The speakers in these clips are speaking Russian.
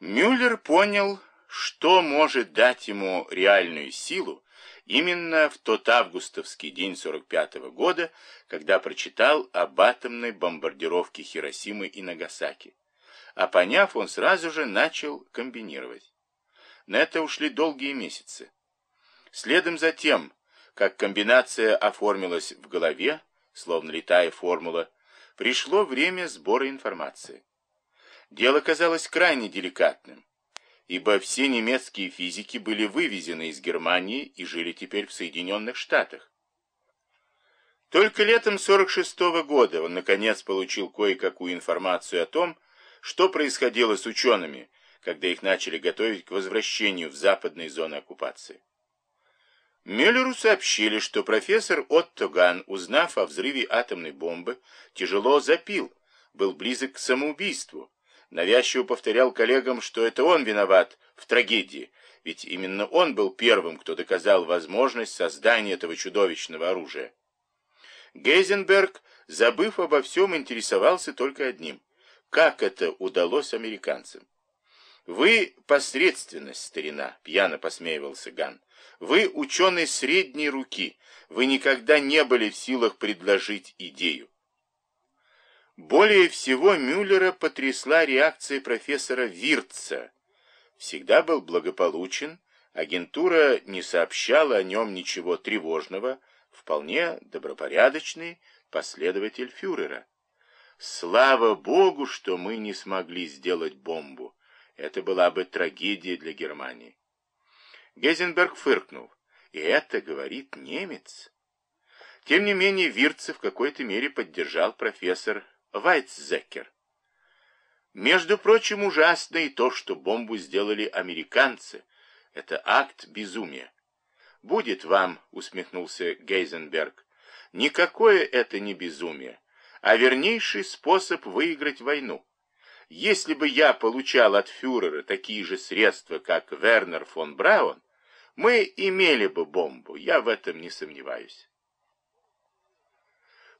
Мюллер понял, что может дать ему реальную силу именно в тот августовский день 45 -го года, когда прочитал об атомной бомбардировке Хиросимы и Нагасаки. А поняв, он сразу же начал комбинировать. На это ушли долгие месяцы. Следом за тем, как комбинация оформилась в голове, словно летая формула, пришло время сбора информации. Дело казалось крайне деликатным, ибо все немецкие физики были вывезены из Германии и жили теперь в Соединенных Штатах. Только летом 46 -го года он наконец получил кое-какую информацию о том, что происходило с учеными, когда их начали готовить к возвращению в западные зоны оккупации. Мюллеру сообщили, что профессор Отто Ган, узнав о взрыве атомной бомбы, тяжело запил, был близок к самоубийству, навязчиво повторял коллегам, что это он виноват в трагедии, ведь именно он был первым, кто доказал возможность создания этого чудовищного оружия. Гейзенберг, забыв обо всем, интересовался только одним. Как это удалось американцам? «Вы посредственность, старина», — пьяно посмеивался Ган. «Вы ученый средней руки. Вы никогда не были в силах предложить идею. Более всего Мюллера потрясла реакция профессора Вирца. Всегда был благополучен, агентура не сообщала о нем ничего тревожного, вполне добропорядочный последователь фюрера. Слава Богу, что мы не смогли сделать бомбу. Это была бы трагедия для Германии. Гезенберг фыркнул. И это говорит немец. Тем не менее, Вирца в какой-то мере поддержал профессор Вайтзекер. Между прочим, ужасно и то, что бомбу сделали американцы. Это акт безумия. «Будет вам», — усмехнулся Гейзенберг, — «никакое это не безумие, а вернейший способ выиграть войну. Если бы я получал от фюрера такие же средства, как Вернер фон Браун, мы имели бы бомбу, я в этом не сомневаюсь».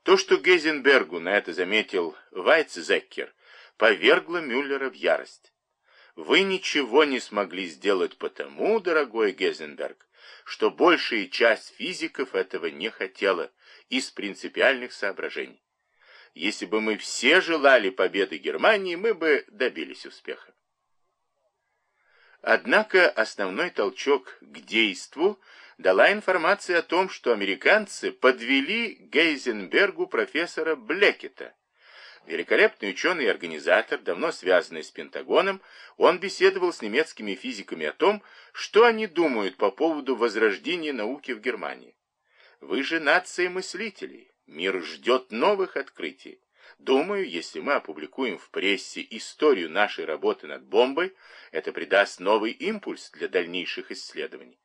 То, что Гейзенбергу на это заметил Вайцзеккер, повергло Мюллера в ярость. Вы ничего не смогли сделать потому, дорогой Гейзенберг, что большая часть физиков этого не хотела из принципиальных соображений. Если бы мы все желали победы Германии, мы бы добились успеха. Однако основной толчок к действу дала информация о том, что американцы подвели Гейзенбергу профессора Блекета. Великолепный ученый и организатор, давно связанный с Пентагоном, он беседовал с немецкими физиками о том, что они думают по поводу возрождения науки в Германии. Вы же нация мыслителей, мир ждет новых открытий. Думаю, если мы опубликуем в прессе историю нашей работы над бомбой, это придаст новый импульс для дальнейших исследований.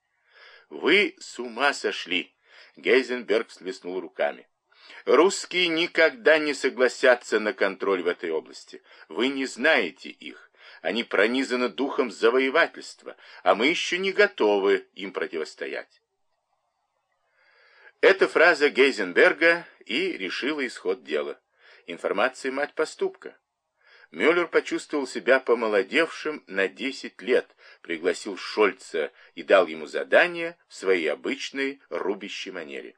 Вы с ума сошли!» Гейзенберг всплеснул руками. «Русские никогда не согласятся на контроль в этой области. Вы не знаете их. Они пронизаны духом завоевательства, а мы еще не готовы им противостоять». Эта фраза Гейзенберга и решила исход дела. Информация – мать поступка. Мюллер почувствовал себя помолодевшим на 10 лет, пригласил Шольца и дал ему задание в своей обычной рубящей манере.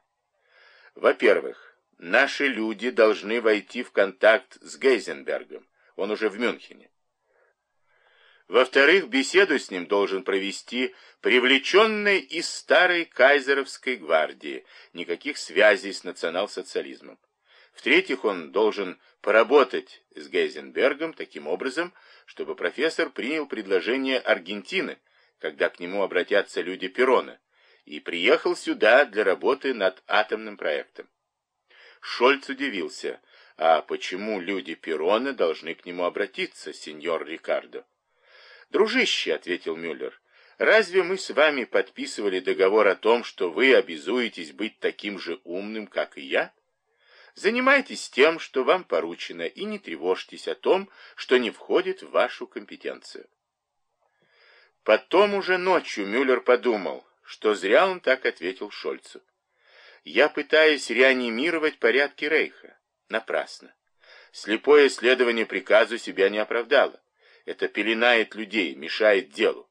Во-первых, наши люди должны войти в контакт с Гейзенбергом, он уже в Мюнхене. Во-вторых, беседу с ним должен провести привлеченный из старой кайзеровской гвардии, никаких связей с национал-социализмом. В-третьих, он должен поработать с Гейзенбергом таким образом, чтобы профессор принял предложение Аргентины, когда к нему обратятся люди Перона, и приехал сюда для работы над атомным проектом. Шольц удивился, а почему люди Перона должны к нему обратиться, сеньор Рикардо? «Дружище», — ответил Мюллер, — «разве мы с вами подписывали договор о том, что вы обязуетесь быть таким же умным, как и я?» Занимайтесь тем, что вам поручено, и не тревожьтесь о том, что не входит в вашу компетенцию. Потом уже ночью Мюллер подумал, что зря он так ответил Шольцу. Я пытаюсь реанимировать порядки Рейха. Напрасно. Слепое следование приказу себя не оправдало. Это пеленает людей, мешает делу.